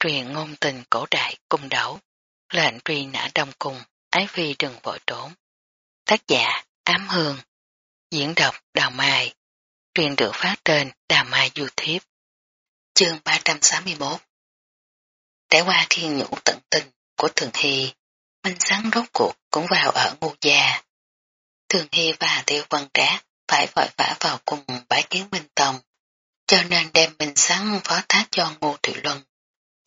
truyền ngôn tình cổ đại cung đấu, lệnh truy nã đông cung, ái phi đừng vội trốn. Tác giả Ám Hương, diễn đọc Đào Mai, truyền được phát trên Đào Mai YouTube. Chương 361 Trải qua thiên nhũ tận tình của Thường Hy, Minh Sáng rốt cuộc cũng vào ở ngu gia. Thường Hy và Tiêu Văn Trác phải vội vã vào cùng bãi kiến Minh Tông, cho nên đem Minh Sáng phó thác cho Ngô Thủy Luân.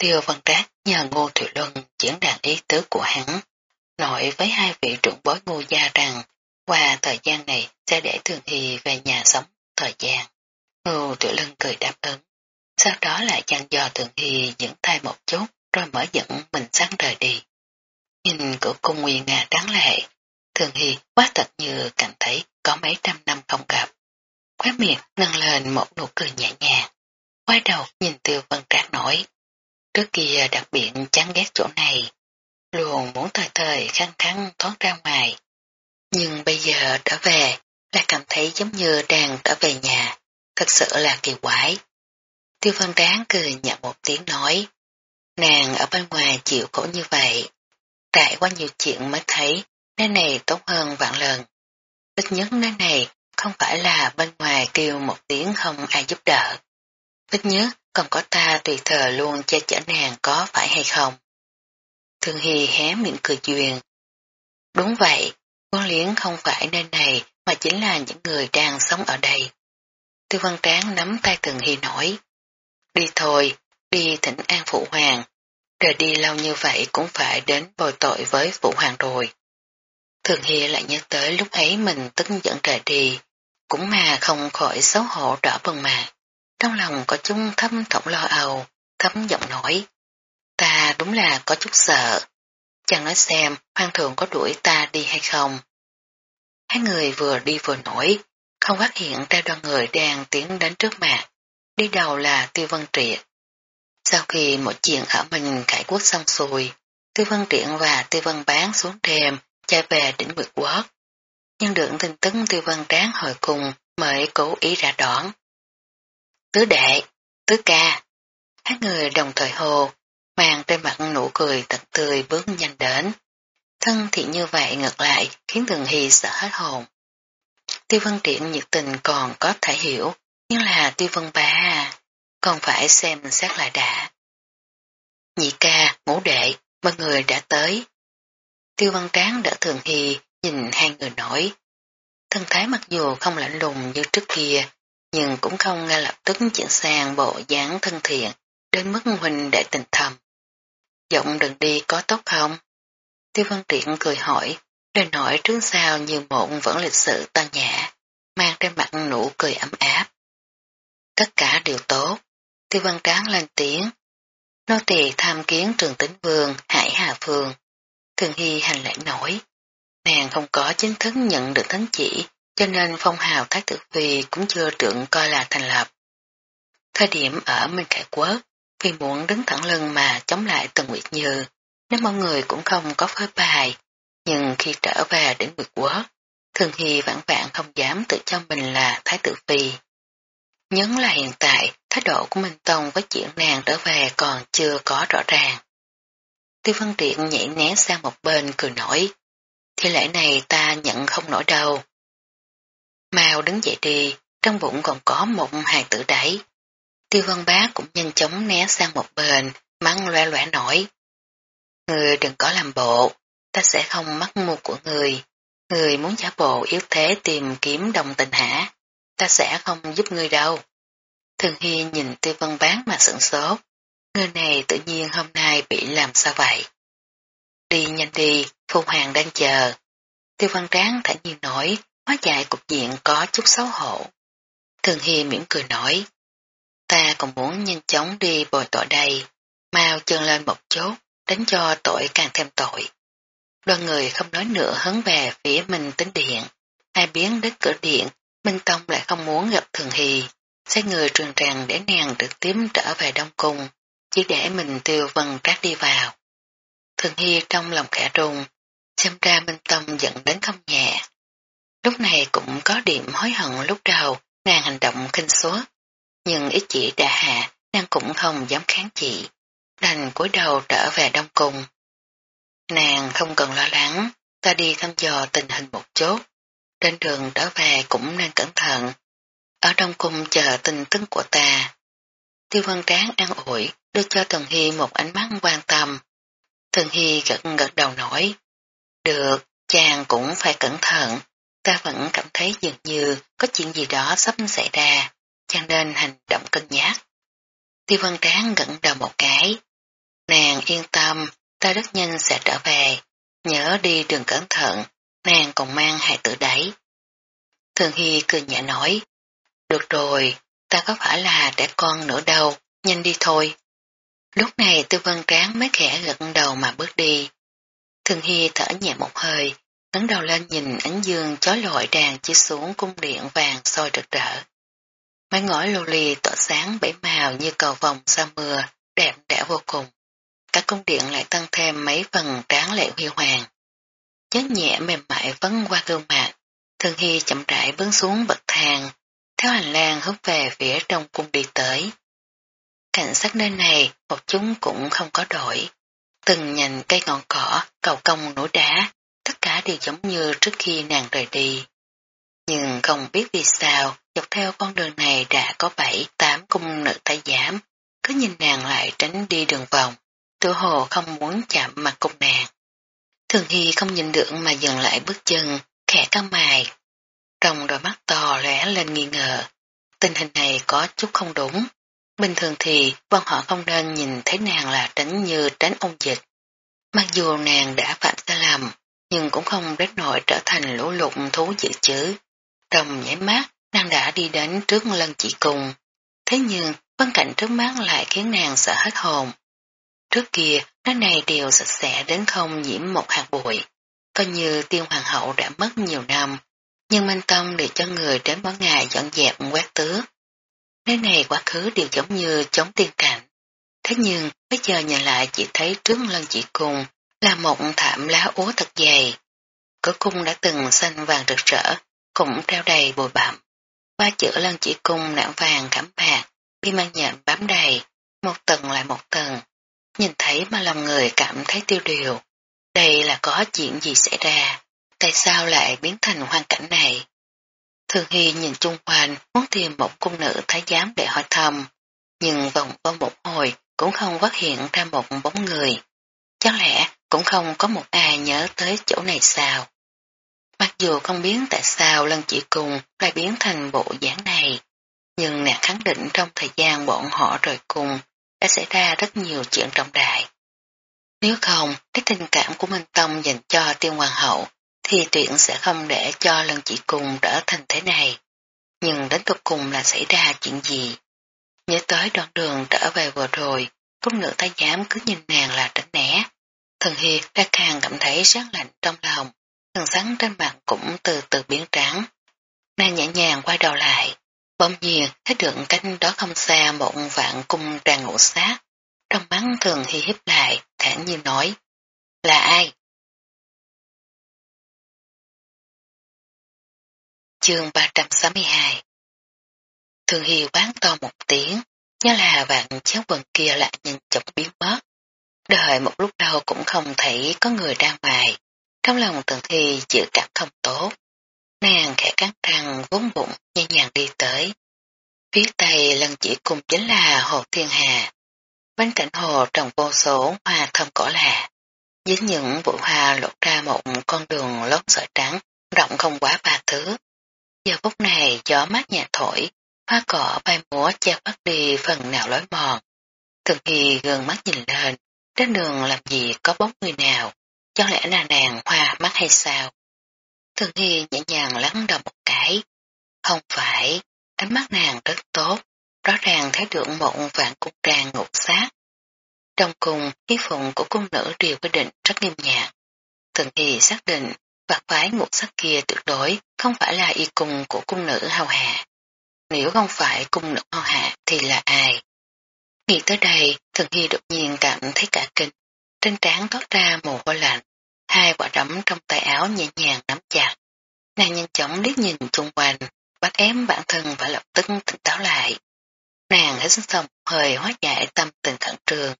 Tiêu Văn Trác nhờ Ngô Thủy Luân diễn đạt ý tứ của hắn, nói với hai vị trưởng bối Ngô gia rằng qua thời gian này sẽ để Thường Hy về nhà sống thời gian. Ngô Thủy Luân cười đáp ứng, sau đó lại chăn dò Thường Hy dẫn tay một chút rồi mở dẫn mình sáng rời đi. Nhìn cửa cung nguyên nga đáng lệ, Thường Hy quá thật như cảm thấy có mấy trăm năm không gặp. Khóe miệng nâng lên một nụ cười nhẹ nhàng. Quay đầu nhìn tiêu vân trác nói. Trước kia đặc biệt chán ghét chỗ này. Luôn muốn thời thời khăn khăng thoát ra ngoài. Nhưng bây giờ trở về, lại cảm thấy giống như đang trở về nhà. Thật sự là kỳ quái. Tiêu Văn Đáng cười nhạt một tiếng nói. Nàng ở bên ngoài chịu khổ như vậy. Trải qua nhiều chuyện mới thấy, nơi này tốt hơn vạn lần. Ít nhất nơi này không phải là bên ngoài kêu một tiếng không ai giúp đỡ. Ít nhất còn có ta tùy thờ luôn che chở nàng có phải hay không. Thương Hy hé miệng cười duyên. Đúng vậy, con liễn không phải nơi này mà chính là những người đang sống ở đây. Tư văn tráng nắm tay Thường Hy nói. Đi thôi, đi thỉnh an phụ hoàng. Rời đi lâu như vậy cũng phải đến bồi tội với phụ hoàng rồi. Thường Hy lại nhớ tới lúc ấy mình tức giận rời đi, cũng mà không khỏi xấu hổ đỏ bần mà. Trong lòng có chung thâm thỏng lo âu, thấm giọng nói. Ta đúng là có chút sợ. Chẳng nói xem hoàng thượng có đuổi ta đi hay không. Hai người vừa đi vừa nổi, không phát hiện ra đoàn người đang tiến đến trước mặt. Đi đầu là Tiêu Vân Triệt. Sau khi một chuyện ở mình cải quốc xong xuôi, Tiêu Vân Triệt và Tiêu Vân Bán xuống đêm chạy về đỉnh Nguyệt Quốc. Nhưng được tin tức Tiêu Vân Tráng hồi cùng mới cố ý ra đoán. Tứ đệ, tứ ca, hai người đồng thời hồ, mang trên mặt nụ cười thật tươi bước nhanh đến. Thân thiện như vậy ngược lại khiến Thường Hy sợ hết hồn. Tiêu Vân Triển nhiệt tình còn có thể hiểu, nhưng là Tiêu Vân Ba còn phải xem xét lại đã. Nhị ca, ngũ đệ, mọi người đã tới. Tiêu Văn Tráng đã Thường Hy nhìn hai người nổi. Thân thái mặc dù không lạnh lùng như trước kia, nhưng cũng không ngay lập tức chuyển sang bộ dáng thân thiện, đến mức huynh đệ tình thầm. Giọng đừng đi có tốt không? Tiêu Văn Triện cười hỏi, lời nói trước sau như một vẫn lịch sự tao nhã, mang trên mặt nụ cười ấm áp. Tất cả đều tốt, Tiêu Văn Tráng lên tiếng. Nô tỳ tham kiến trường tính vương Hải Hà Phương. Thường Hy hành lễ nổi. Nàng không có chính thức nhận được thánh chỉ, cho nên phong hào thái tử phi cũng chưa tưởng coi là thành lập. Thời điểm ở Minh Khải Quốc, vì muốn đứng thẳng lưng mà chống lại Tần Nguyệt Như, nếu mọi người cũng không có phơi bài, nhưng khi trở về đến Nguyệt Quốc, Thường Hy vãn vạn không dám tự cho mình là thái tử phi. Nhấn là hiện tại, thái độ của Minh Tông với chuyện nàng trở về còn chưa có rõ ràng. Tiêu Văn Điện nhảy né sang một bên cười nổi. Thì lễ này ta nhận không nổi đâu. Mau đứng dậy đi, trong bụng còn có một hài tử đẩy. Tiêu Văn Bá cũng nhanh chóng né sang một bên, mắng loe loe nổi. Người đừng có làm bộ, ta sẽ không mắc mưu của người. Người muốn giả bộ yếu thế tìm kiếm đồng tình hả? Ta sẽ không giúp người đâu. Thường Hy nhìn Tiêu Văn Bán mà sửng sốt. Người này tự nhiên hôm nay bị làm sao vậy? Đi nhanh đi, phụ Hoàng đang chờ. Tiêu văn tráng thản nhiên nói, hóa giải cục diện có chút xấu hổ. Thường Hy mỉm cười nói, ta còn muốn nhanh chóng đi bồi tội đây, mau chân lên một chốt, đánh cho tội càng thêm tội. Đoàn người không nói nữa hấn về phía Minh tính điện, ai biến đến cửa điện, Minh Tông lại không muốn gặp Thường Hy, sai người trường tràng để nàng được tiếp trở về Đông Cung, chỉ để mình tiêu vân trác đi vào. Thường Hy trong lòng khẽ rung, xem ra Minh Tông giận đến không nhẹ. Lúc này cũng có điểm hối hận lúc đầu, nàng hành động kinh suốt, nhưng ý chỉ đã hạ, nàng cũng không dám kháng chị đành cúi đầu trở về Đông Cung. Nàng không cần lo lắng, ta đi thăm dò tình hình một chút. Trên đường trở về cũng nên cẩn thận. Ở Đông Cung chờ tin tức của ta. Tiêu văn tráng an ủi, đưa cho Tần Hy một ánh mắt quan tâm. Tần Hy gật gật đầu nói. Được, chàng cũng phải cẩn thận. Ta vẫn cảm thấy dường như có chuyện gì đó sắp xảy ra, cho nên hành động cân nhắc. Tiêu văn tráng gật đầu một cái. Nàng yên tâm, ta rất nhanh sẽ trở về. Nhớ đi đường cẩn thận, nàng còn mang hài tử đấy. Thường Hy cười nhẹ nói, được rồi, ta có phải là trẻ con nữa đâu, nhanh đi thôi. Lúc này tư vân tráng mới khẽ gật đầu mà bước đi. Thường Hy thở nhẹ một hơi, ngẩng đầu lên nhìn ánh dương chói lọi đàn chiếu xuống cung điện vàng soi rực rỡ. mái ngói lô ly tỏa sáng bảy màu như cầu vòng sau mưa, đẹp đẽ vô cùng. Các cung điện lại tăng thêm mấy phần tráng lệ huy hoàng. Chết nhẹ mềm mại vấn qua gương mặt, Thường Hy chậm rãi bước xuống bậc thang, theo hành lang hướng về phía trong cung đi tới. Cảnh sát nơi này một chúng cũng không có đổi. Từng nhành cây ngọn cỏ, cầu cong núi đá, tất cả đều giống như trước khi nàng rời đi. Nhưng không biết vì sao, dọc theo con đường này đã có bảy, tám cung nữ thái giám, cứ nhìn nàng lại tránh đi đường vòng, tự hồ không muốn chạm mặt cung nàng. Thường Hy không nhìn được mà dừng lại bước chân, khẽ căng mài. Trong đôi mắt to lẻ lên nghi ngờ. Tình hình này có chút không đúng. Bình thường thì bọn họ không nên nhìn thấy nàng là tránh như tránh ông dịch. Mặc dù nàng đã phạm nhưng cũng không đến nỗi trở thành lũ lụt thú dự chứ. Trong nhảy mắt, nàng đã đi đến trước lân chị cùng. Thế nhưng, văn cảnh trước mắt lại khiến nàng sợ hết hồn. Trước kia, nó này đều sạch sẽ đến không nhiễm một hạt bụi. Coi như tiên hoàng hậu đã mất nhiều năm, nhưng Minh Tông để cho người đến mỗi ngày dọn dẹp quét tứ. Nơi này quá khứ đều giống như chống tiên cảnh. Thế nhưng, bây giờ nhìn lại chỉ thấy trước lân chị cùng là một thảm lá úa thật dày. Cửa cung đã từng xanh vàng rực rỡ, cũng treo đầy bụi bặm. Ba chữ lân chỉ cung nạm vàng cảm bạc, bi mang nhện bám đầy, một tầng lại một tầng. Nhìn thấy mà lòng người cảm thấy tiêu điều. Đây là có chuyện gì xảy ra? Tại sao lại biến thành hoàn cảnh này? Thường Hy nhìn chung quanh muốn tìm một cung nữ thái giám để hỏi thăm, nhưng vòng qua một hồi cũng không phát hiện ra một bóng người. Chắc lẽ cũng không có một ai nhớ tới chỗ này sao. Mặc dù không biết tại sao lân chỉ cùng lại biến thành bộ dáng này, nhưng nàng khẳng định trong thời gian bọn họ rời cùng đã xảy ra rất nhiều chuyện trọng đại. Nếu không, cái tình cảm của Minh Tông dành cho tiên hoàng hậu thì tuyển sẽ không để cho lần chỉ cùng trở thành thế này. Nhưng đến cuối cùng là xảy ra chuyện gì? Nhớ tới đoạn đường trở về vừa rồi, cung nữ ta dám cứ nhìn nàng là tránh né. Thần Hiệt đã càng cảm thấy rất lạnh trong lòng, thần sắn trên mặt cũng từ từ biến trắng. Nàng nhẹ nhàng quay đầu lại, bỗng nhiên thấy được cánh đó không xa một vạn cung đang ngủ sát. Trong mắt thường hi hiếp lại, thản như nói, là ai? Chương 362 Thường Hy quán to một tiếng, nhớ là vạn chéo quần kia lại nhanh chóng biến mất. Đợi một lúc lâu cũng không thấy có người ra ngoài, trong lòng Thường thi dự cảm không tốt. Nàng khẽ cắn răng vốn bụng nhẹ nhàng đi tới. Phía tây lần chỉ cùng chính là Hồ Thiên Hà. Bên cạnh hồ trồng vô số hoa thơm cỏ lạ. Dưới những bụi hoa lộ ra một con đường lót sợi trắng, rộng không quá ba thước. Giờ phút này gió mát nhẹ thổi, hoa cỏ bay múa che bắt đi phần nào lối mòn. Thường Hy gần mắt nhìn lên, trên đường làm gì có bóng người nào, cho lẽ là nàng hoa mắt hay sao? Thường Hy nhẹ nhàng lắng đầu một cái. Không phải, ánh mắt nàng rất tốt, rõ ràng thấy được một vạn cung trang ngục sát. Trong cùng, ý phụng của cung nữ đều quyết định rất nghiêm nhạc. Thường Hy xác định vạt phái ngũ sát kia tuyệt đối không phải là y cung của cung nữ hào hạ. Nếu không phải cung nữ hào hạ thì là ai? Nghĩ tới đây, Thường Hy đột nhiên cảm thấy cả kinh. Trên trán thoát ra mồ hôi lạnh, hai quả đấm trong tay áo nhẹ nhàng nắm chặt. Nàng nhanh chóng liếc nhìn xung quanh, bắt ém bản thân và lập tức tỉnh táo lại. Nàng hãy sức xong hơi hóa giải tâm tình khẩn trường.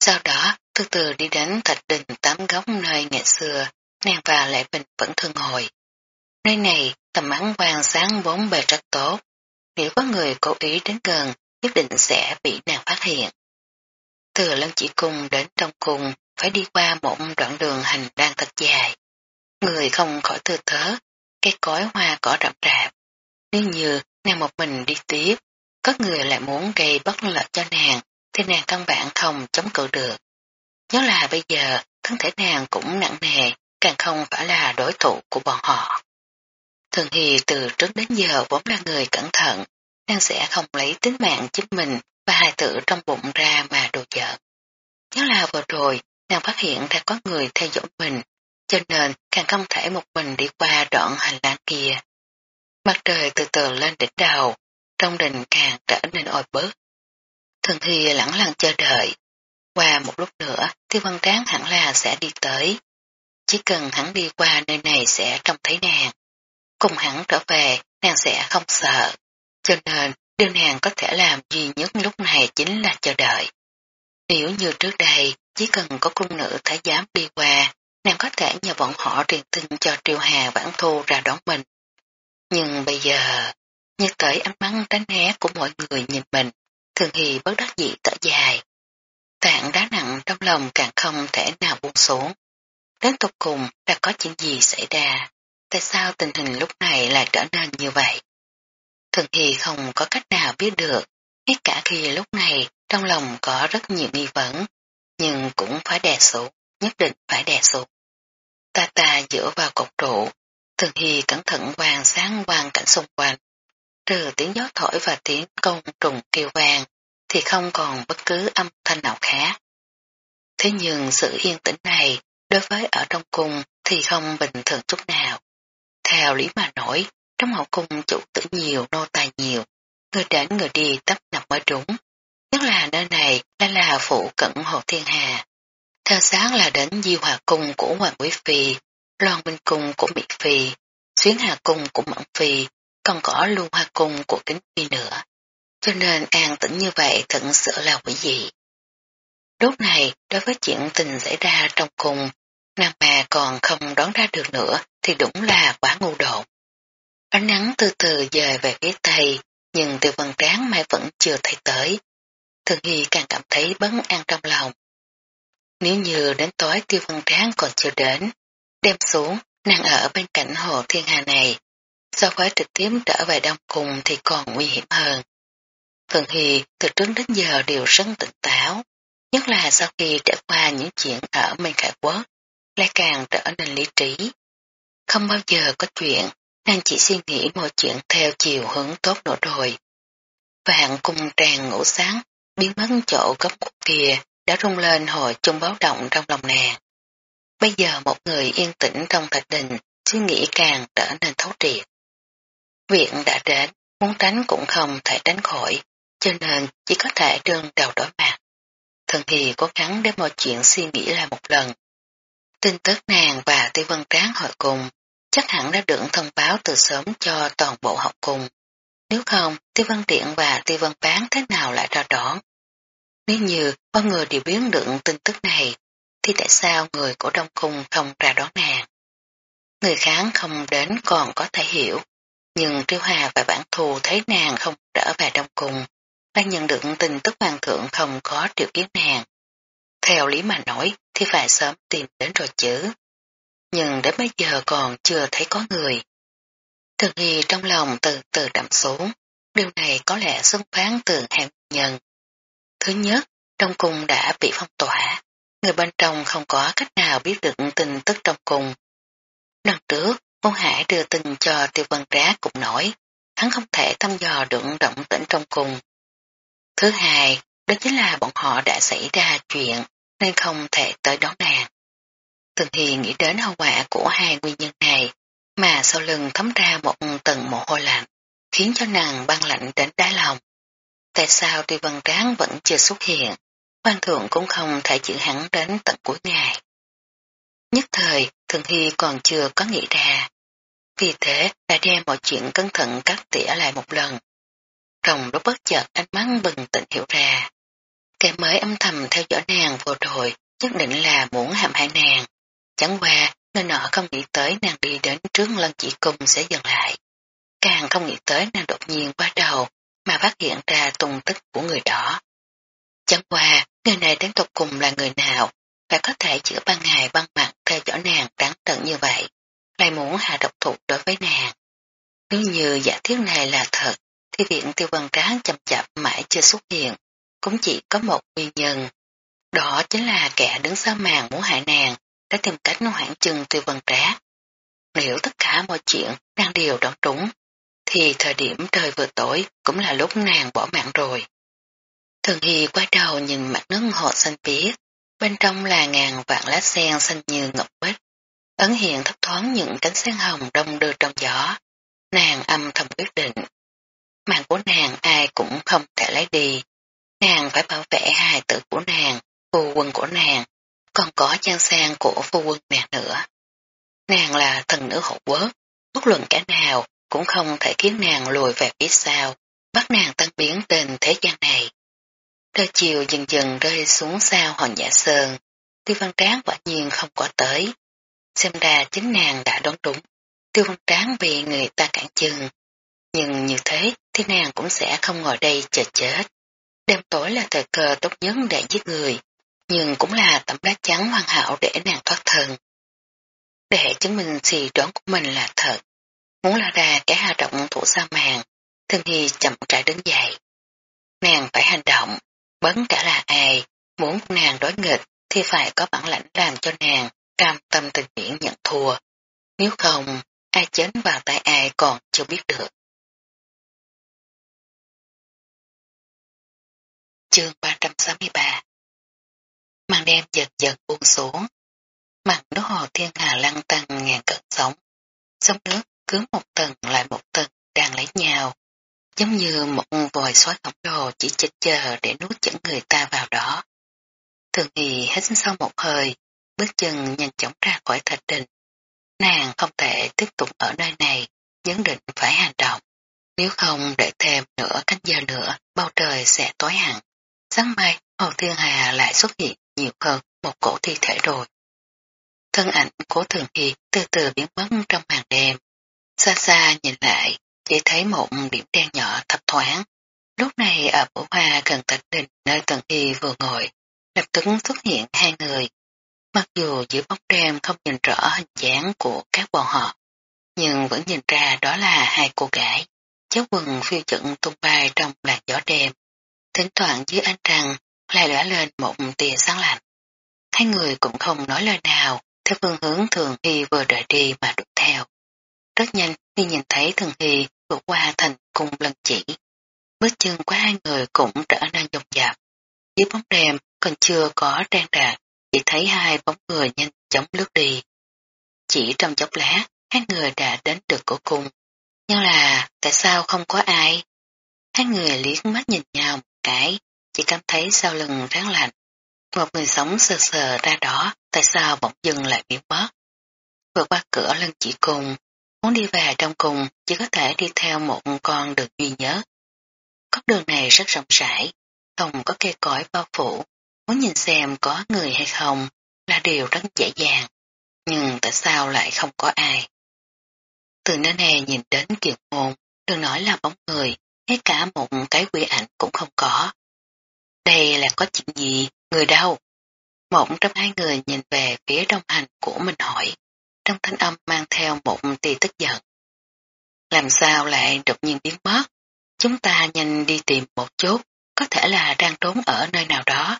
Sau đó, từ từ đi đến thạch đình tám góc nơi ngày xưa, nàng và Lệ Bình vẫn thường hồi. Nơi này, tầm ánh quang sáng bốn bề rất tốt. Nếu có người cố ý đến gần, nhất định sẽ bị nàng phát hiện. Từ lân chỉ cung đến trong cung, phải đi qua một đoạn đường hành đang thật dài. Người không khỏi tư thớ, cây cối hoa cỏ rậm rạp. Nếu như nàng một mình đi tiếp, có người lại muốn gây bất lợi cho nàng, thì nàng căn bản không chống cự được. Nhớ là bây giờ, thân thể nàng cũng nặng nề, càng không phải là đối thủ của bọn họ. Thường Hy từ trước đến giờ vốn là người cẩn thận, nàng sẽ không lấy tính mạng chính mình và hài tử trong bụng ra mà đồ giỡn. Nhớ là vừa rồi, nàng phát hiện ra có người theo dõi mình, cho nên càng không thể một mình đi qua đoạn hành lang kia. Mặt trời từ từ lên đỉnh đầu, trong đình càng trở nên oi bớt. Thường Hy lẳng lặng chờ đợi. Qua một lúc nữa, tiêu văn tráng hẳn là sẽ đi tới. Chỉ cần hắn đi qua nơi này sẽ trông thấy nàng. Cùng hắn trở về, nàng sẽ không sợ. Cho nên, điều nàng có thể làm duy nhất lúc này chính là chờ đợi. Nếu như trước đây, chỉ cần có cung nữ thái giám đi qua, nàng có thể nhờ bọn họ truyền tin cho triều hà vãn thu ra đón mình. Nhưng bây giờ, như tới ánh mắt tránh né của mọi người nhìn mình, thường thì bất đắc dĩ tở dài. Tạng đá nặng trong lòng càng không thể nào buông xuống. Đến tục cùng đã có chuyện gì xảy ra, tại sao tình hình lúc này lại trở nên như vậy? Thường thì không có cách nào biết được, ngay cả khi lúc này trong lòng có rất nhiều nghi vấn, nhưng cũng phải đè xuống, nhất định phải đè xuống. Ta ta dựa vào cột trụ, thường hy cẩn thận quan sáng quan cảnh xung quanh. Trừ tiếng gió thổi và tiếng công trùng kêu vàng, thì không còn bất cứ âm thanh nào khác. Thế nhưng sự yên tĩnh này, đối với ở trong cung thì không bình thường chút nào. Theo lý mà nổi, trong hậu cung chủ tử nhiều, nô tài nhiều, người đến người đi tấp nập mới đúng. Nhất là nơi này đã là phụ cận Hồ Thiên Hà. Theo sáng là đến Di Hòa Cung của Hoàng Quý Phi, Loan Minh Cung của Mỹ Phi, Xuyến Hà Cung của Mẫn Phi, còn có Lưu Hoa Cung của Kính Phi nữa. Cho nên an tĩnh như vậy thật sự là quỷ dị. Lúc này, đối với chuyện tình xảy ra trong cung, nàng mà còn không đoán ra được nữa thì đúng là quá ngu đột. Ánh nắng từ từ dời về phía tây, nhưng tiêu vân tráng mai vẫn chưa thấy tới. Thường Hy càng cảm thấy bấn an trong lòng. Nếu như đến tối tiêu vân tráng còn chưa đến, đem xuống, nàng ở bên cạnh hồ thiên hà này, so với trực tiếp trở về đông cùng thì còn nguy hiểm hơn. Thường Hy từ trước đến giờ đều rất tỉnh táo, nhất là sau khi trải qua những chuyện ở minh khải quốc, lại càng trở nên lý trí. Không bao giờ có chuyện, nàng chỉ suy nghĩ mọi chuyện theo chiều hướng tốt nữa rồi. Vạn cung tràn ngủ sáng, biến mất chỗ góc cục kia, đã rung lên hồi chung báo động trong lòng nàng. Bây giờ một người yên tĩnh trong thạch đình, suy nghĩ càng trở nên thấu triệt. Viện đã đến, muốn tránh cũng không thể tránh khỏi, cho nên chỉ có thể đương đầu đối mặt. Thần thì cố gắng để mọi chuyện suy nghĩ lại một lần. Tin tức nàng và Tiêu Vân Tráng hội cùng, chắc hẳn đã được thông báo từ sớm cho toàn bộ học cùng. Nếu không, Tiêu Văn Điện và Tiêu Văn Bán thế nào lại ra đó? Nếu như bao người đều biến được tin tức này, thì tại sao người của Đông Cung không ra đón nàng? Người kháng không đến còn có thể hiểu, nhưng Triêu Hà và bản thù thấy nàng không trở về Đông Cung, đã nhận được tin tức hoàng thượng không có triệu kiến nàng. Theo lý mà nói thì phải sớm tìm đến rồi chứ. Nhưng đến bây giờ còn chưa thấy có người. Thường Hy trong lòng từ từ đậm xuống, điều này có lẽ xuất phán từ hai nhân. Thứ nhất, trong cung đã bị phong tỏa, người bên trong không có cách nào biết được tin tức trong cung. Lần trước, Môn Hải đưa tin cho tiêu văn trá cũng nổi, hắn không thể thăm dò được động tĩnh trong cung. Thứ hai, đó chính là bọn họ đã xảy ra chuyện nên không thể tới đón nàng. Thường Hi nghĩ đến hậu quả của hai nguyên nhân này mà sau lưng thấm ra một tầng mồ hôi lạnh khiến cho nàng băng lạnh đến đáy lòng. Tại sao Tuy Văn Tráng vẫn chưa xuất hiện, quan thượng cũng không thể giữ hắn đến tận cuối ngày. Nhất thời, Thường Hy còn chưa có nghĩ ra. Vì thế, đã đem mọi chuyện cẩn thận cắt tỉa lại một lần. Trong lúc bất chợt ánh mắt bừng tỉnh hiểu ra. Kẻ mới âm thầm theo dõi nàng vô rồi, nhất định là muốn hãm hại nàng. Chẳng qua, người nọ không nghĩ tới nàng đi đến trước lân chỉ cung sẽ dừng lại. Càng không nghĩ tới nàng đột nhiên qua đầu, mà phát hiện ra tung tích của người đó. Chẳng qua, người này đến tục cùng là người nào, lại có thể chữa ban ngày băng mặt theo dõi nàng đáng tận như vậy, lại muốn hạ độc thủ đối với nàng. Nếu như giả thiết này là thật, thì viện tiêu văn tráng chậm chậm mãi chưa xuất hiện, cũng chỉ có một nguyên nhân. Đó chính là kẻ đứng sau màn muốn hại nàng, đã tìm cách hoãn chừng tiêu văn trá. Nếu tất cả mọi chuyện đang đều đoán trúng, thì thời điểm trời vừa tối cũng là lúc nàng bỏ mạng rồi. Thường Hy quay đầu nhìn mặt nước hồ xanh biếc, bên trong là ngàn vạn lá sen xanh như ngọc bích, ấn hiện thấp thoáng những cánh sen hồng đông đưa trong gió. Nàng âm thầm quyết định. Mạng của nàng ai cũng không thể lấy đi. Nàng phải bảo vệ hài tử của nàng, phù quân của nàng, còn có trang sang của phu quân nàng nữa. Nàng là thần nữ hộ quốc, bất luận cả nào cũng không thể khiến nàng lùi về phía sau, bắt nàng tăng biến trên thế gian này. Trời chiều dần dần rơi xuống sao hòn giả sơn, tiêu văn tráng quả nhiên không có tới. Xem ra chính nàng đã đoán đúng, tiêu văn tráng bị người ta cản chừng. Nhưng như thế thì nàng cũng sẽ không ngồi đây chờ chết. Đêm tối là thời cơ tốt nhất để giết người, nhưng cũng là tấm lá chắn hoàn hảo để nàng thoát thân. Để chứng minh gì đoán của mình là thật, muốn là ra cái hạ động thủ sa màn, thân hy chậm rãi đứng dậy. Nàng phải hành động, bấn cả là ai, muốn nàng đối nghịch thì phải có bản lãnh làm cho nàng cam tâm tình nguyện nhận thua. Nếu không, ai chến vào tay ai còn chưa biết được. Chương 363 Màn đêm giật giật buông xuống. Mặt nước hồ thiên hà lăn tăng ngàn cận sóng. Sông nước cứ một tầng lại một tầng đang lấy nhau. Giống như một vòi xoáy khổng lồ chỉ chịch chờ để nuốt chửng người ta vào đó. Thường thì hết sau một hơi, bước chân nhanh chóng ra khỏi thạch đình. Nàng không thể tiếp tục ở nơi này, nhất định phải hành động. Nếu không để thêm nửa cách giờ nữa, bầu trời sẽ tối hẳn. Sáng mai, Hồ Thiên Hà lại xuất hiện nhiều hơn một cổ thi thể rồi. Thân ảnh của Thường Hy từ từ biến mất trong màn đêm. Xa xa nhìn lại, chỉ thấy một điểm đen nhỏ thấp thoáng. Lúc này ở bổ hoa gần tạch đình nơi Thường Hy vừa ngồi, lập tức xuất hiện hai người. Mặc dù giữa bóng đêm không nhìn rõ hình dáng của các bọn họ, nhưng vẫn nhìn ra đó là hai cô gái. Cháu quần phiêu trận tung bay trong làn gió đêm. Thỉnh thoảng dưới ánh trăng lại lóe lên một tia sáng lạnh. Hai người cũng không nói lời nào, theo phương hướng thường hy vừa rời đi mà đuổi theo. Rất nhanh khi nhìn thấy thường hy vượt qua thành cung lần chỉ. Bước chân của hai người cũng trở nên dòng dạp. Dưới bóng đêm còn chưa có trang đạt, chỉ thấy hai bóng người nhanh chóng lướt đi. Chỉ trong chốc lát, hai người đã đến được cổ cung. Nhưng là, tại sao không có ai? Hai người liếc mắt nhìn nhau một cái, chỉ cảm thấy sau lưng ráng lạnh. Một người sống sờ sờ ra đó, tại sao bỗng dưng lại biến mất? Vượt qua cửa lưng chỉ cùng, muốn đi về trong cùng chỉ có thể đi theo một con đường duy nhất. Con đường này rất rộng rãi, không có cây cối bao phủ, muốn nhìn xem có người hay không là điều rất dễ dàng, nhưng tại sao lại không có ai? Từ nơi này nhìn đến kiệt môn, đừng nói là bóng người, ngay cả một cái quy ảnh cũng không có. Đây là có chuyện gì, người đâu? Một trong hai người nhìn về phía đồng hành của mình hỏi, trong thanh âm mang theo một tia tức giận. Làm sao lại đột nhiên biến mất? Chúng ta nhanh đi tìm một chút, có thể là đang trốn ở nơi nào đó.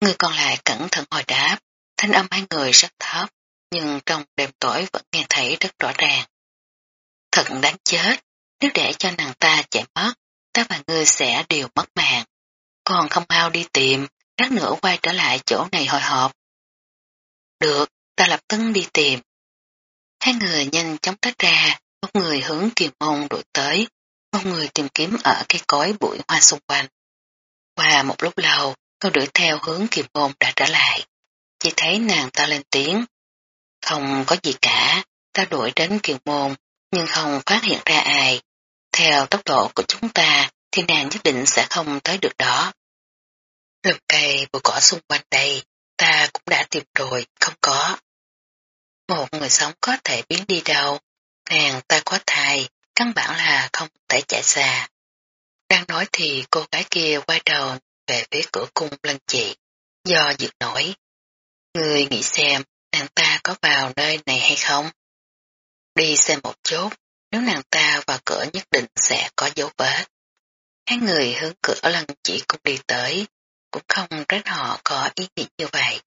Người còn lại cẩn thận hồi đáp, thanh âm hai người rất thấp, nhưng trong đêm tối vẫn nghe thấy rất rõ ràng. Thật đáng chết, nếu để cho nàng ta chạy mất, ta và ngươi sẽ đều mất mạng. Còn không mau đi tìm, lát nữa quay trở lại chỗ này hồi họp. Được, ta lập tức đi tìm. Hai người nhanh chóng tách ra, một người hướng kiều môn đuổi tới, một người tìm kiếm ở cây cối bụi hoa xung quanh. Qua một lúc lâu, câu đuổi theo hướng kiều môn đã trở lại. Chỉ thấy nàng ta lên tiếng. Không có gì cả, ta đuổi đến kiều môn, nhưng không phát hiện ra ai. Theo tốc độ của chúng ta thì nàng nhất định sẽ không tới được đó. cây bụi cỏ xung quanh đây, ta cũng đã tìm rồi, không có. Một người sống có thể biến đi đâu, nàng ta có thai, căn bản là không thể chạy xa. Đang nói thì cô gái kia quay đầu về phía cửa cung lân chị, do dự nổi. Người nghĩ xem, nàng ta có vào nơi này hay không? Đi xem một chút, nếu nàng ta vào cửa nhất định sẽ có dấu vết. Hai người hướng cửa lần chỉ cũng đi tới, cũng không trách họ có ý nghĩ như vậy.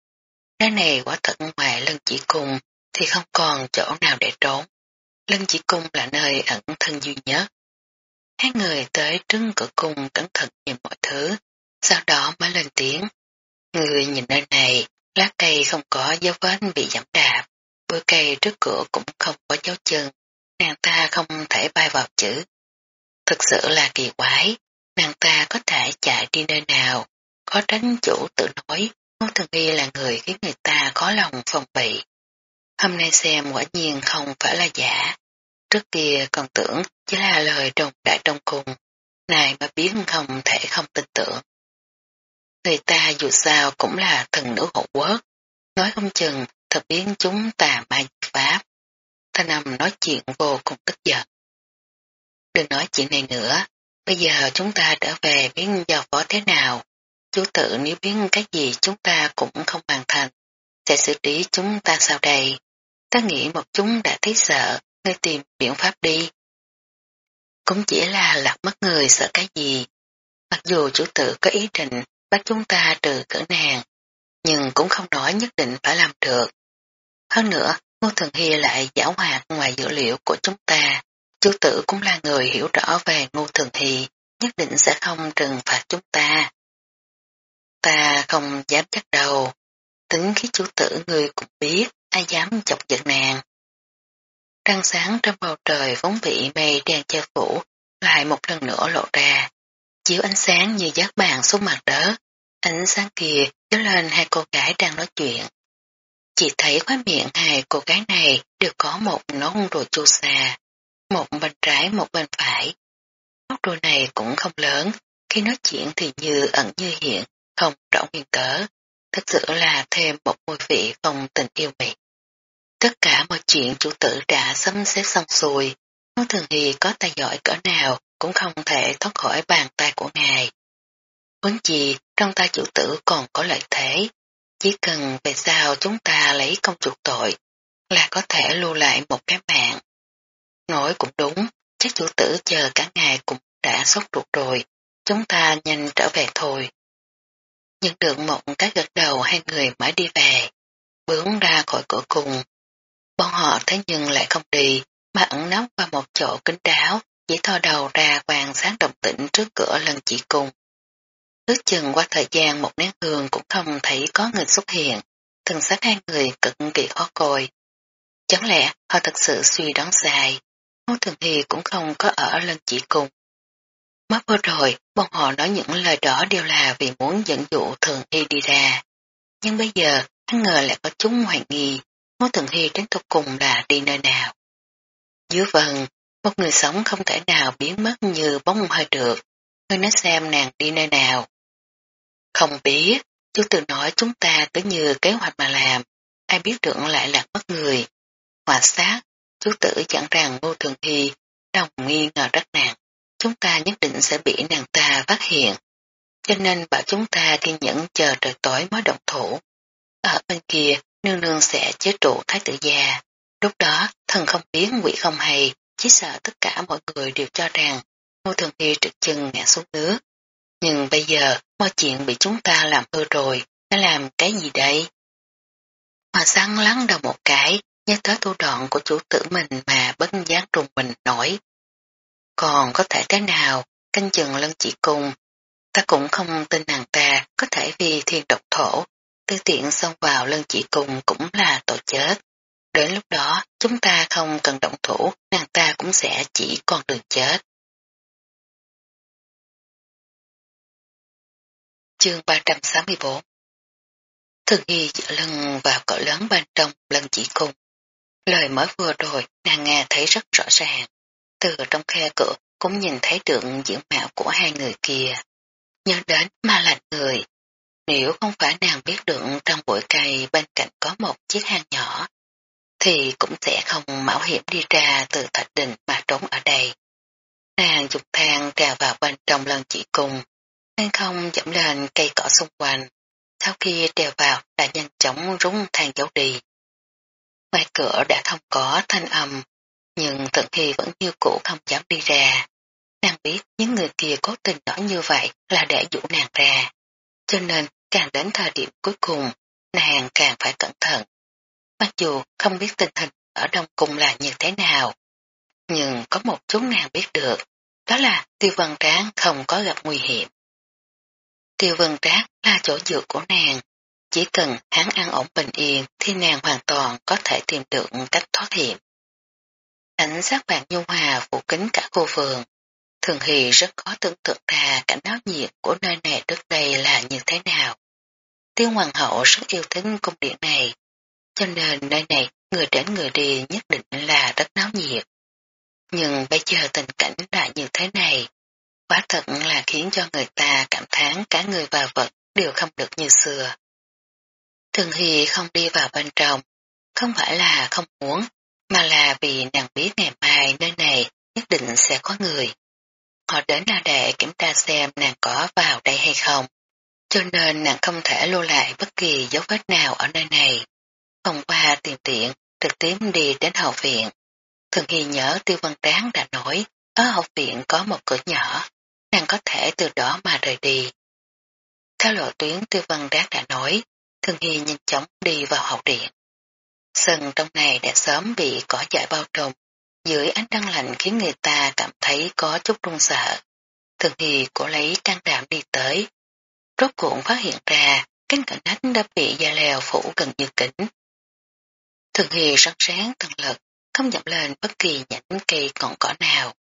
Nơi này quả thật ngoài lân chỉ cùng thì không còn chỗ nào để trốn. Lân chỉ cung là nơi ẩn thân duy nhất. Hai người tới trưng cửa cung cẩn thận nhìn mọi thứ, sau đó mới lên tiếng. Người nhìn nơi này, lá cây không có dấu vết bị giảm đạp, bữa cây trước cửa cũng không có dấu chân, nàng ta không thể bay vào chữ. Thực sự là kỳ quái, nàng ta có thể chạy đi nơi nào, có tránh chủ tự nói, Ngô Thường Y là người khiến người ta có lòng phòng bị. Hôm nay xem quả nhiên không phải là giả. Trước kia còn tưởng chỉ là lời đồng đại trong cùng, này mà biết không thể không tin tưởng. Người ta dù sao cũng là thần nữ hộ quốc, nói không chừng thật biến chúng tà ma pháp. Ta nằm nói chuyện vô cùng tức giận. Đừng nói chuyện này nữa, bây giờ chúng ta trở về biến giao võ thế nào. Chú tự nếu biến cái gì chúng ta cũng không hoàn thành, sẽ xử lý chúng ta sau đây. Ta nghĩ một chúng đã thấy sợ, nên tìm biện pháp đi. Cũng chỉ là lạc mất người sợ cái gì. Mặc dù chủ tử có ý định bắt chúng ta trừ cỡ nàng, nhưng cũng không nói nhất định phải làm được. Hơn nữa, Ngô Thường Hy lại giả hoạt ngoài dữ liệu của chúng ta. Chú tử cũng là người hiểu rõ về Ngô Thường thì nhất định sẽ không trừng phạt chúng ta. Ta không dám chắc đầu, tính khi chú tử người cũng biết, ai dám chọc giận nàng. Trăng sáng trong bầu trời vốn bị mây đen che phủ, lại một lần nữa lộ ra, chiếu ánh sáng như giác bàn xuống mặt đất. Ánh sáng kia chiếu lên hai cô gái đang nói chuyện. Chỉ thấy khóa miệng hai cô gái này đều có một nón rồi chu xà, một bên trái một bên phải. Nốt đôi này cũng không lớn, khi nói chuyện thì như ẩn như hiện, không rõ nguyên cỡ. Thật sự là thêm một mùi vị không tình yêu mị. Tất cả mọi chuyện chủ tử đã xâm xếp xong xuôi, Ngô Thường Hy có tay giỏi cỡ nào cũng không thể thoát khỏi bàn tay của ngài. Huống gì trong tay chủ tử còn có lợi thế, chỉ cần về sau chúng ta lấy công chuộc tội là có thể lưu lại một cái mạng. Nói cũng đúng, chắc chủ tử chờ cả ngày cũng đã sốt ruột rồi, chúng ta nhanh trở về thôi. Nhưng được một cái gật đầu hai người mới đi về, bướng ra khỏi cửa cùng. Bọn họ thế nhưng lại không đi, mà ẩn nấp vào một chỗ kính đáo, chỉ thò đầu ra quan sát động tĩnh trước cửa lần chỉ cùng. Ước chừng qua thời gian một nén hương cũng không thấy có người xuất hiện, thần sắc hai người cực kỳ khó coi. Chẳng lẽ họ thật sự suy đoán sai, Ngô Thường Hy cũng không có ở lần chỉ cùng. Mất vừa rồi, bọn họ nói những lời đó đều là vì muốn dẫn dụ Thường Hy đi ra. Nhưng bây giờ, hắn ngờ lại có chúng hoài nghi, Ngô Thường Hy đến tục cùng là đi nơi nào. Dưới vần, một người sống không thể nào biến mất như bóng hơi được. Ngươi nói xem nàng đi nơi nào. Không biết, chú tự nói chúng ta cứ như kế hoạch mà làm, ai biết được lại lạc mất người. Hòa sát, chú tử chẳng rằng ngô thường hy, đồng nghi ngờ rất nặng, chúng ta nhất định sẽ bị nàng ta phát hiện. Cho nên bảo chúng ta kiên nhẫn chờ trời tối mới động thủ. Ở bên kia, nương nương sẽ chế trụ thái tử gia. Lúc đó, thần không biến quỷ không hay, chỉ sợ tất cả mọi người đều cho rằng Ngô Thường Hy trực chân ngã xuống nước. Nhưng bây giờ, mọi chuyện bị chúng ta làm hư rồi, nó làm cái gì đây? Hòa sáng lắng đầu một cái, nhớ tới thủ đoạn của chủ tử mình mà bất giác trùng mình nổi. Còn có thể thế nào, canh chừng lân chỉ cùng, ta cũng không tin nàng ta có thể vì thiên độc thổ, tư tiện xông vào lân chỉ cùng cũng là tội chết. Đến lúc đó, chúng ta không cần động thủ, nàng ta cũng sẽ chỉ còn đường chết. Chương 364 Thường Hy dựa lưng vào cỡ lớn bên trong lần chỉ cùng. Lời mới vừa rồi, nàng nghe thấy rất rõ ràng. Từ trong khe cửa cũng nhìn thấy được diễn mạo của hai người kia. Nhớ đến ma lạnh người. Nếu không phải nàng biết được trong bụi cây bên cạnh có một chiếc hang nhỏ, thì cũng sẽ không mạo hiểm đi ra từ thạch đình mà trốn ở đây. Nàng dục thang trèo vào bên trong lần chỉ cùng, nên không dẫm lên cây cỏ xung quanh. Sau khi trèo vào đã nhanh chóng rúng thang dấu đi. Ngoài cửa đã không có thanh âm, nhưng Thận Hy vẫn như cũ không dám đi ra. Nàng biết những người kia cố tình nói như vậy là để dụ nàng ra. Cho nên càng đến thời điểm cuối cùng, nàng càng phải cẩn thận. Mặc dù không biết tình hình ở Đông Cung là như thế nào, nhưng có một chút nàng biết được, đó là tiêu văn tráng không có gặp nguy hiểm. Tiêu Văn Tráng là chỗ dựa của nàng, chỉ cần hắn ăn ổn bình yên thì nàng hoàn toàn có thể tìm được cách thoát hiểm. cảnh sát bạc nhu hòa phủ kính cả cô vườn, thường hì rất khó tưởng tượng ra cảnh náo nhiệt của nơi này trước đây là như thế nào. Tiêu hoàng hậu rất yêu thích cung điện này, cho nên nơi này người đến người đi nhất định là rất náo nhiệt. Nhưng bây giờ tình cảnh đã như thế này, Quá thật là khiến cho người ta cảm thán cả người và vật đều không được như xưa. Thường Hy không đi vào bên trong, không phải là không muốn, mà là vì nàng biết ngày mai nơi này nhất định sẽ có người. Họ đến là để kiểm tra xem nàng có vào đây hay không, cho nên nàng không thể lưu lại bất kỳ dấu vết nào ở nơi này. Hôm qua tiền tiện, trực tiếp đi đến hậu viện. Thường Hy nhớ Tiêu Văn Tráng đã nói, ở học viện có một cửa nhỏ, nàng có thể từ đó mà rời đi. Theo lộ tuyến tiêu văn rác đã nói, Thương Hy nhanh chóng đi vào hậu điện. Sân trong này đã sớm bị cỏ dại bao trùm, dưới ánh trăng lạnh khiến người ta cảm thấy có chút run sợ. Thường Hy cổ lấy trang đảm đi tới. Rốt cuộn phát hiện ra cánh cửa nách đã bị da leo phủ gần như kính. Thường Hy sẵn sáng thần lực, không dậm lên bất kỳ nhảnh cây còn cỏ nào.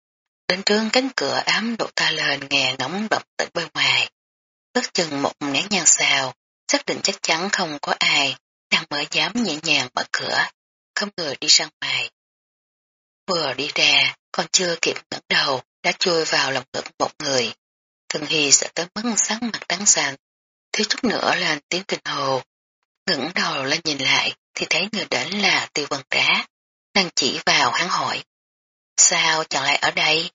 Đến trương cánh cửa ám độ ta lên nghe nóng độc tĩnh bên ngoài. Ước chừng một nén nhang sao, xác định chắc chắn không có ai, đang mở dám nhẹ nhàng mở cửa, không ngờ đi ra ngoài. Vừa đi ra, còn chưa kịp ngẩng đầu, đã chui vào lòng ngực một người. Thường Hy sợ tới mất sáng mặt trắng xanh, thiếu chút nữa là tiếng kinh hồ. ngẩng đầu lên nhìn lại, thì thấy người đến là tiêu vân trá. Đang chỉ vào hắn hỏi. Sao chẳng lại ở đây?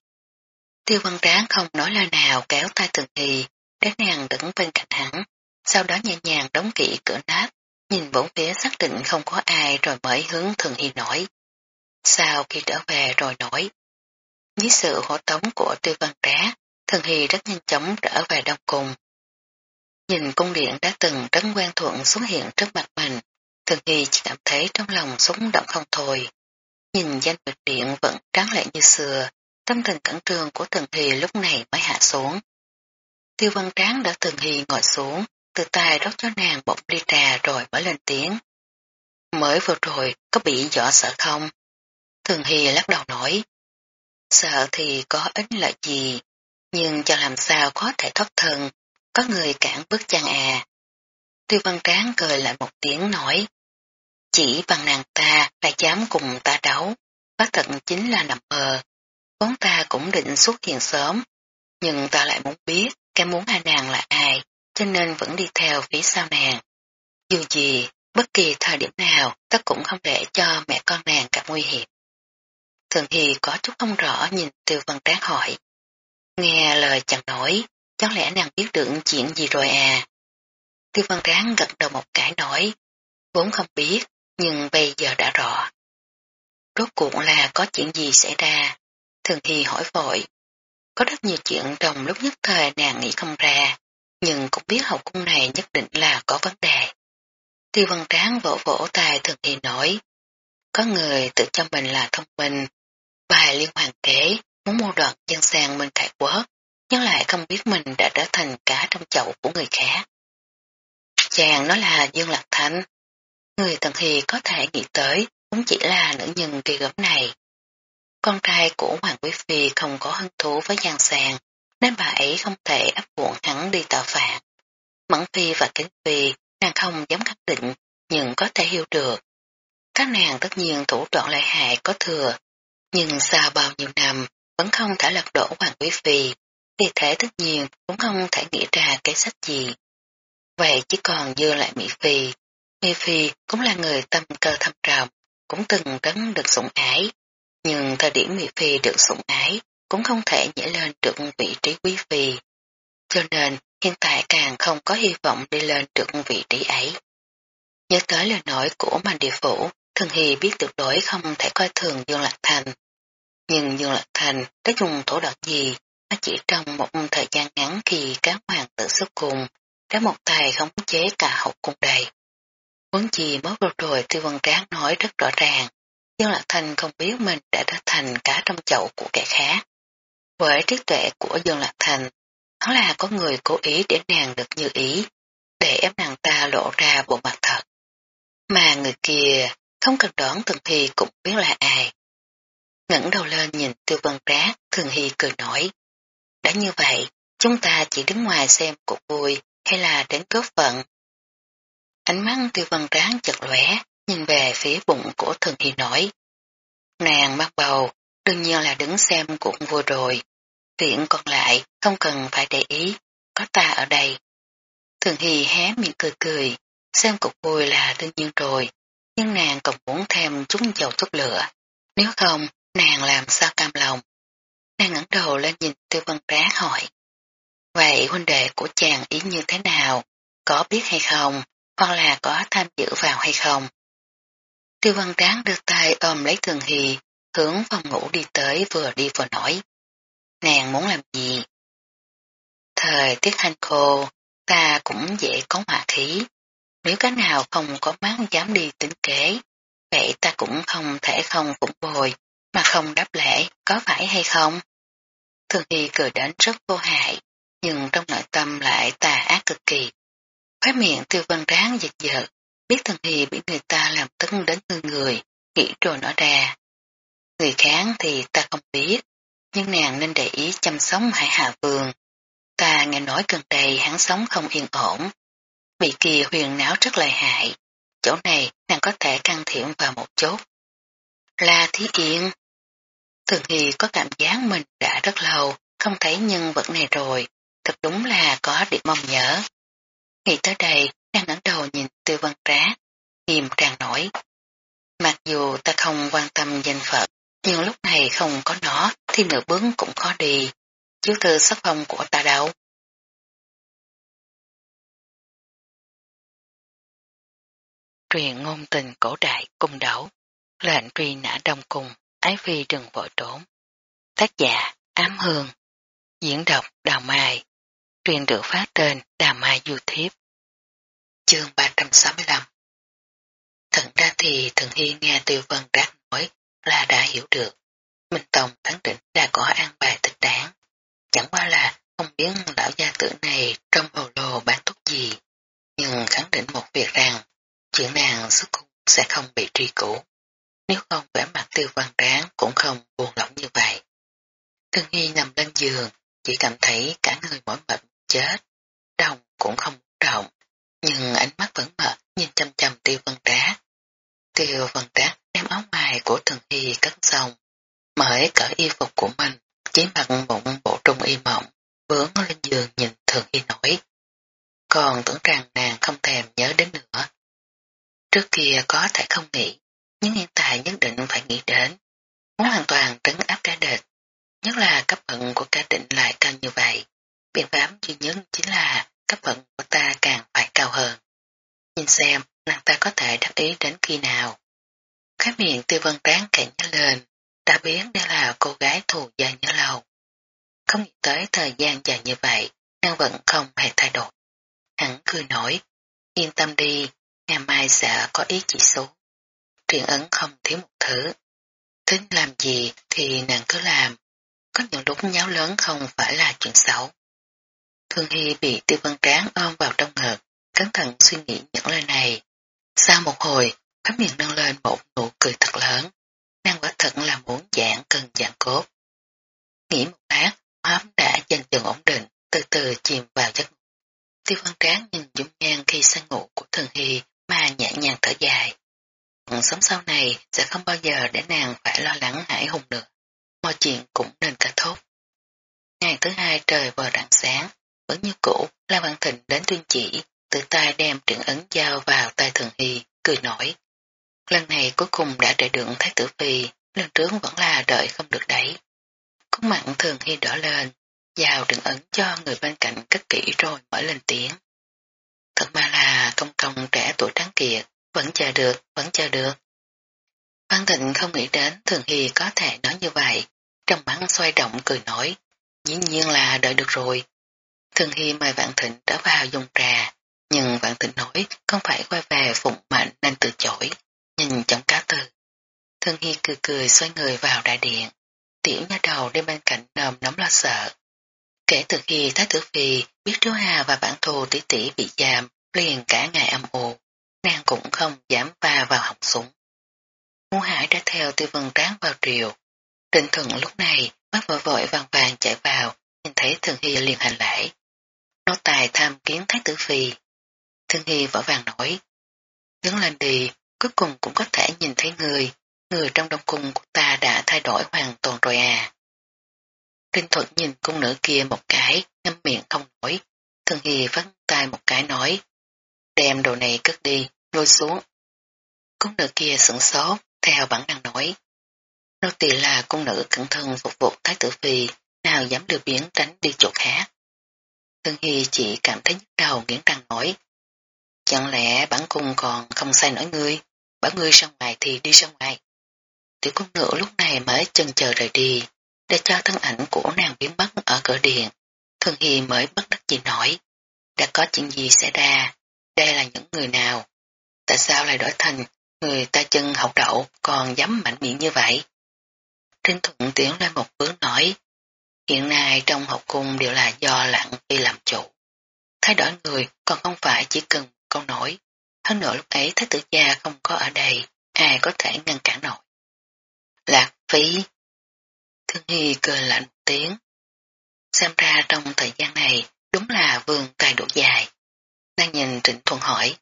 Tiêu văn tráng không nói lời nào kéo tay thường thì, đến nàng đứng bên cạnh hắn, sau đó nhẹ nhàng đóng kỹ cửa nát, nhìn bốn phía xác định không có ai rồi mới hướng thường hy nói. Sau khi trở về rồi nói, với sự hỗ tống của tiêu văn trá, thường hy rất nhanh chóng trở về đông cùng. Nhìn cung điện đã từng rất quen thuận xuất hiện trước mặt mình, thường hy chỉ cảm thấy trong lòng súng động không thôi. Nhìn danh vực điện vẫn tráng lệ như xưa, Tâm tình cẩn trường của thường Hì lúc này mới hạ xuống. Tiêu văn tráng đã thường Hì ngồi xuống, từ tay rót cho nàng bọc ly trà rồi mới lên tiếng. Mới vừa rồi có bị dọ sợ không? Thường Hy lắc đầu nói. Sợ thì có ích lợi gì, nhưng cho làm sao có thể thoát thân, có người cản bước chăng à. Tiêu văn tráng cười lại một tiếng nói. Chỉ bằng nàng ta là dám cùng ta đấu, bác thật chính là nằm mờ. Vốn ta cũng định xuất hiện sớm, nhưng ta lại muốn biết cái muốn hai nàng là ai, cho nên vẫn đi theo phía sau nàng. Dù gì, bất kỳ thời điểm nào ta cũng không để cho mẹ con nàng gặp nguy hiểm. Thường Hy có chút không rõ nhìn Tiêu Văn Tráng hỏi. Nghe lời chẳng nói, chắc lẽ nàng biết được chuyện gì rồi à? Tiêu Văn Tráng gật đầu một cái nói, vốn không biết, nhưng bây giờ đã rõ. Rốt cuộc là có chuyện gì xảy ra, Thường Hy hỏi vội. Có rất nhiều chuyện trong lúc nhất thời nàng nghĩ không ra, nhưng cũng biết học cung này nhất định là có vấn đề. Tiêu văn tráng vỗ vỗ tài Thường thì nói, có người tự cho mình là thông minh, bài liên hoàng kế muốn mua đoạt dân sang minh khải quốc, nhưng lại không biết mình đã trở thành cá trong chậu của người khác. Chàng nói là Dương Lạc Thánh, người Tần Hy có thể nghĩ tới cũng chỉ là nữ nhân kỳ gấm này. Con trai của Hoàng Quý Phi không có hứng thú với giang sàng, nên bà ấy không thể áp buộc hắn đi tạo phạt. Mẫn Phi và Kính Phi, nàng không dám khẳng định, nhưng có thể hiểu được. Các nàng tất nhiên thủ đoạn lợi hại có thừa, nhưng sau bao nhiêu năm vẫn không thể lật đổ Hoàng Quý Phi, vì thế tất nhiên cũng không thể nghĩ ra cái sách gì. Vậy chỉ còn dư lại Mỹ Phi. Mỹ Phi cũng là người tâm cơ thâm trầm, cũng từng rất được sủng ái. Nhưng thời điểm Mỹ Phi được sủng ái cũng không thể nhảy lên được vị trí quý phi. Cho nên hiện tại càng không có hy vọng đi lên được vị trí ấy. Nhớ tới lời nói của Mạnh Địa Phủ, Thường Hy biết tuyệt đối không thể coi thường Dương Lạc Thành. Nhưng Dương Lạc Thành đã dùng thủ đoạn gì nó chỉ trong một thời gian ngắn khi các hoàng tử xuất cùng đã một tài khống chế cả hậu cung đầy. vấn gì mới vừa rồi Tiêu Vân Tráng nói rất rõ ràng, Dương Lạc Thành không biết mình đã trở thành cá trong chậu của kẻ khác. Với trí tuệ của Dương Lạc Thành, hắn là có người cố ý để nàng được như ý, để ép nàng ta lộ ra bộ mặt thật. Mà người kia không cần đoán Thường Hy cũng biết là ai. ngẩng đầu lên nhìn Tiêu Vân Trác, Thường Hy cười nổi. Đã như vậy, chúng ta chỉ đứng ngoài xem cuộc vui hay là đến cướp phận. Ánh mắt Tiêu Vân Trác chật lóe, nhìn về phía bụng của Thường Hy nổi. Nàng bắt bầu, đương nhiên là đứng xem cũng vui rồi. Tiện còn lại không cần phải để ý, có ta ở đây. Thường Hy hé miệng cười cười, xem cục vui là đương nhiên rồi, nhưng nàng còn muốn thêm chút dầu thuốc lửa. Nếu không, nàng làm sao cam lòng. Nàng ngẩng đầu lên nhìn tiêu văn trá hỏi. Vậy huynh đệ của chàng ý như thế nào? Có biết hay không? Hoặc là có tham dự vào hay không? Tiêu văn tráng đưa tay ôm lấy thường hì, hướng phòng ngủ đi tới vừa đi vừa nói. Nàng muốn làm gì? Thời tiết hành khô, ta cũng dễ có hỏa khí. Nếu cái nào không có mắt dám đi tính kế, vậy ta cũng không thể không cũng bồi, mà không đáp lễ, có phải hay không? Thường Hy cười đến rất vô hại, nhưng trong nội tâm lại tà ác cực kỳ. khóe miệng tiêu vân ráng dịch dợt, biết Thường Hy bị người ta làm tấn đến hư người, nghĩ rồi nói ra. Người kháng thì ta không biết, nhưng nàng nên để ý chăm sóc hải hạ vườn Ta nghe nói gần đây hắn sống không yên ổn, bị kỳ huyền não rất lợi hại, chỗ này nàng có thể can thiệp vào một chút La Thí Yên Thường Hy có cảm giác mình đã rất lâu không thấy nhân vật này rồi, thật đúng là có điểm mong nhớ. Nghĩ tới đây, đang ngẩng đầu nhìn tư văn trá, nghiêm tràn nổi. Mặc dù ta không quan tâm danh phận nhưng lúc này không có nó thì nửa bước cũng khó đi. Chiếu thư sắc phong của ta đâu? Truyền ngôn tình cổ đại cung đấu, lệnh truy nã đông cung, ái phi đừng vội trốn. Tác giả Ám Hương, diễn đọc Đào Mai, truyền được phát trên Đào Mai YouTube. Chương 365 Thật ra thì Thần Hy nghe Tiêu Vân Rác nói là đã hiểu được. Minh Tông khẳng định là có an bài thích đáng. Chẳng qua là không biết lão gia tử này trong hồ lô bán thuốc gì. Nhưng khẳng định một việc rằng chuyện nàng xuất cung sẽ không bị truy cứu. Nếu không vẻ mặt tiêu văn tráng cũng không buồn lỏng như vậy. Thương Hy nằm lên giường, chỉ cảm thấy cả người mỏi mệt chết. Đồng cũng không động, nhưng ánh mắt vẫn mệt nhìn chăm chăm tiêu văn trá. Tiêu văn trá đem áo ngoài của Thường Hy cất xong, mới cởi y phục của mình, chỉ mặc một bộ trung y mỏng, bướng lên giường nhìn Thường Hy nổi Còn tưởng rằng nàng không thèm nhớ đến nữa. Trước kia có thể không nghĩ, nhưng hiện tại nhất định phải nghĩ đến. Muốn hoàn toàn trấn áp cả địch, nhất là cấp phận của cả định lại cao như vậy. Biện pháp duy nhất chính là cấp phận của ta càng phải cao hơn. Nhìn xem, nàng ta có thể đắc ý đến khi nào. Cái miệng tiêu vân tráng cảnh nhớ lên, đã biến đây là cô gái thù gia nhớ lâu. Không nghĩ tới thời gian dài như vậy, nàng vẫn không hề thay đổi. Hắn cười nổi, yên tâm đi, ngày mai sẽ có ý chỉ số. Truyền ấn không thiếu một thứ. Tính làm gì thì nàng cứ làm. Có những lúc nháo lớn không phải là chuyện xấu. Thương Hy bị tiêu vân tráng ôm vào trong ngực, cẩn thận suy nghĩ những lời này. Sau một hồi, Khắp miệng nâng lên một nụ cười thật lớn. Nàng quả thật là muốn giảng cân giảng cốt. Nghĩ một lát, hóm đã dần dần ổn định, từ từ chìm vào giấc ngủ. Tiêu văn tráng nhìn dung nhan khi sang ngủ của Thường Hy mà nhẹ nhàng thở dài. Sống sau này sẽ không bao giờ để nàng phải lo lắng hải hùng nữa. Mọi chuyện cũng nên kết thúc. Ngày thứ hai trời vừa rạng sáng, vẫn như cũ, La Văn Thịnh đến tuyên chỉ, tự tay đem truyện ấn giao vào tay Thường Hy, cười nổi. Lần này cuối cùng đã đợi được Thái tử Phi, lần trước vẫn là đợi không được đấy. Cúc mặn Thường Hy đỏ lên, vào đừng ấn cho người bên cạnh cất kỹ rồi mở lên tiếng. Thật mà là công công trẻ tuổi trắng kiệt, vẫn chờ được, vẫn chờ được. Văn Thịnh không nghĩ đến Thường Hy có thể nói như vậy, trong mắt xoay động cười nổi, dĩ nhiên là đợi được rồi. Thường Hy mời Vạn Thịnh trở vào dùng trà, nhưng Vạn Thịnh nói không phải quay về phụng mệnh nên từ chối, nhìn chồng cá từ. thương Hy cười cười xoay người vào đại điện, tiểu nha đầu đi bên cạnh nồm nóng lo sợ. Kể từ khi Thái Tử Phi biết Triếu Hà và bản thù tỷ tỷ bị giam, liền cả ngày âm ồ, nàng cũng không dám va vào họng súng. Ngũ Hải đã theo tiêu vân tráng vào triều. Trịnh thuận lúc này bắt vội vội vàng vàng chạy vào, nhìn thấy Thường Hy liền hành lễ. Nô tài tham kiến Thái Tử Phi. Thường Hy vỡ vàng nói. Đứng lên đi, cuối cùng cũng có thể nhìn thấy người, người trong đông cung của ta đã thay đổi hoàn toàn rồi à. Trinh Thuận nhìn cung nữ kia một cái, ngâm miệng không nổi. Thường hì vắt tay một cái nói. Đem đồ này cất đi, lôi xuống. Cung nữ kia sửng sốt, theo bản năng nói. Nô tỳ là cung nữ cẩn thận phục vụ thái tử phi, nào dám đưa biến tránh đi chỗ khác. Thường Hy chỉ cảm thấy nhức đầu nghiến răng nói. Chẳng lẽ bản cung còn không sai nổi ngươi, bảo ngươi ra ngoài thì đi ra ngoài. Tiểu cung nữ lúc này mới chân chờ rời đi, để cho thân ảnh của nàng biến mất ở cửa điện. Thường hi mới bất đắc gì nổi. Đã có chuyện gì xảy ra? Đây là những người nào? Tại sao lại đổi thành người ta chân học đậu còn dám mạnh miệng như vậy? Trinh Thuận tiến lên một bước nói. Hiện nay trong học cung đều là do lặng đi làm chủ. Thay đổi người còn không phải chỉ cần câu nổi. Hơn nữa lúc ấy thái tử gia không có ở đây, ai có thể ngăn cản nổi. Lạc phí, Thương Hy cười lạnh một tiếng. Xem ra trong thời gian này đúng là vương tài đủ dài. Đang nhìn Trịnh Thuần hỏi.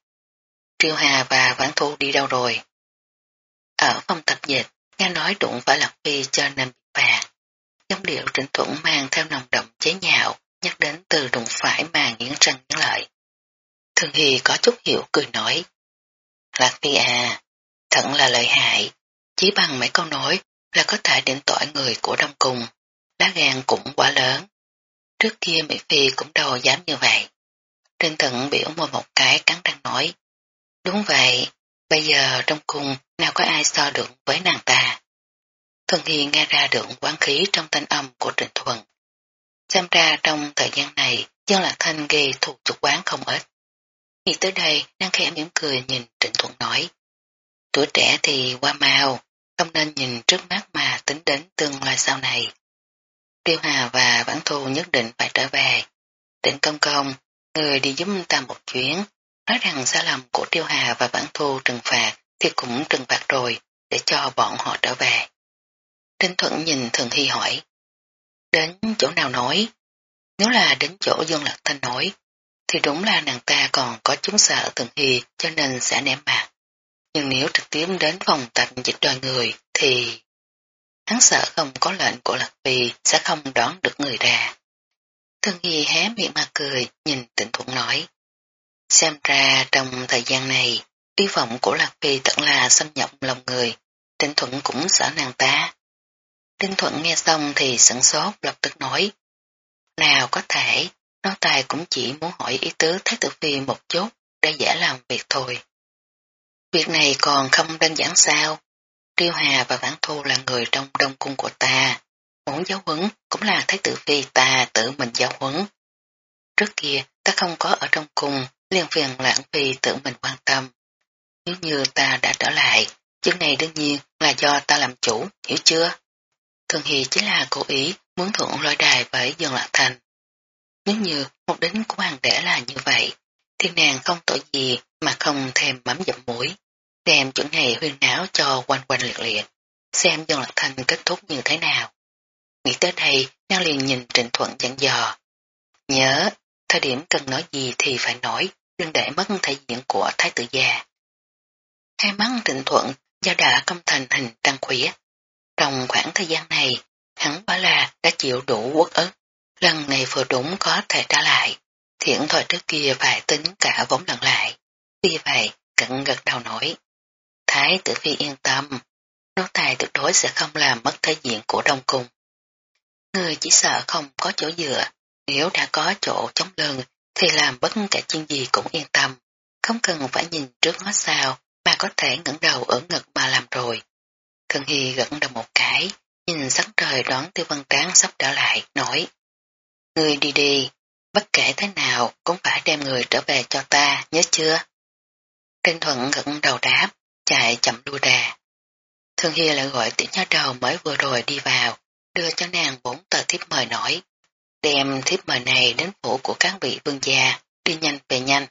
Triều Hà và Vãn Thu đi đâu rồi? Ở phòng tập dịch, nghe nói đụng phải Lạc Phi cho nên bị phạt. Giống điệu Trịnh Thuận mang theo nồng đậm chế nhạo, nhắc đến từ đụng phải mà nghiến răng nghiến lợi. Thương Hy có chút hiểu cười nói. Lạc Phi à, thật là lợi hại, chỉ bằng mấy câu nói là có thể định tội người của Đông Cung, lá gan cũng quá lớn. Trước kia Mỹ Phi cũng đâu dám như vậy. Trên Thận biểu môi một cái cắn răng nói. Đúng vậy, bây giờ trong cung nào có ai so được với nàng ta. Thuần Hi nghe ra được quán khí trong thanh âm của Trịnh Thuần. Xem ra trong thời gian này, dân lạc thanh gây thuộc chủ quán không ít. Nghĩ tới đây, nàng khẽ mỉm cười nhìn Trịnh thuận nói. Tuổi trẻ thì qua mau, không nên nhìn trước mắt mà tính đến tương lai sau này. Tiêu Hà và vãn Thu nhất định phải trở về. Trịnh Công Công, người đi giúp ta một chuyến, nói rằng sai lầm của Tiêu Hà và vãn Thu trừng phạt thì cũng trừng phạt rồi để cho bọn họ trở về. trịnh Thuận nhìn Thường Hy hỏi, đến chỗ nào nói? Nếu là đến chỗ Dương Lạc Thanh nói, thì đúng là nàng ta còn có chúng sợ Thường Hy cho nên sẽ ném bạc nhưng nếu trực tiếp đến phòng tập dịch đoàn người thì hắn sợ không có lệnh của Lạc Phi sẽ không đón được người ra. Thương Hy hé miệng mà cười, nhìn tịnh thuận nói. Xem ra trong thời gian này, ý vọng của Lạc Phi tận là xâm nhập lòng người, Trịnh Thuận cũng sợ nàng ta. Trịnh Thuận nghe xong thì sẵn sốt lập tức nói. Nào có thể, Nô tài cũng chỉ muốn hỏi ý tứ Thái Tử Phi một chút để giả làm việc thôi. Việc này còn không đơn giản sao? Triêu Hà và Vãn Thu là người trong đông cung của ta. Muốn giáo huấn cũng là thái tử phi ta tự mình giáo huấn. Trước kia ta không có ở trong cung, liền phiền lãng phi tự mình quan tâm. Nếu như ta đã trở lại, chuyện này đương nhiên là do ta làm chủ, hiểu chưa? Thường Hy chính là cố ý muốn thuận lôi đài với Dương Lạc Thành. Nếu như mục đích của hoàng đế là như vậy, thì nàng không tội gì mà không thèm mắm dặm mũi đem chuẩn này huyên náo cho quanh quanh liệt liệt, xem dân lạc thành kết thúc như thế nào. Nghĩ tới đây, nàng liền nhìn Trịnh Thuận dặn dò. Nhớ, thời điểm cần nói gì thì phải nói, đừng để mất thể diện của thái tử gia. Hai mắt Trịnh Thuận do đã công thành hình trăng khuyết. Trong khoảng thời gian này, hắn quả là đã chịu đủ quốc ức, lần này vừa đúng có thể trả lại. Thiện thoại trước kia phải tính cả vốn lần lại. Vì vậy, cận gật đầu nổi. Thái tử phi yên tâm, nô tài tuyệt đối sẽ không làm mất thể diện của đông cung. Người chỉ sợ không có chỗ dựa, nếu đã có chỗ chống lưng thì làm bất cả chuyện gì cũng yên tâm, không cần phải nhìn trước ngó sao mà có thể ngẩng đầu ở ngực mà làm rồi. Thường Hy gật đầu một cái, nhìn sắc trời đoán tiêu văn tráng sắp trở lại, nói Người đi đi, bất kể thế nào cũng phải đem người trở về cho ta, nhớ chưa? Trinh thuận gật đầu đáp, chạy chậm đua đà. Thương Hi lại gọi tiểu nhá đầu mới vừa rồi đi vào, đưa cho nàng bốn tờ thiếp mời nổi. Đem thiếp mời này đến phủ của các vị vương gia, đi nhanh về nhanh.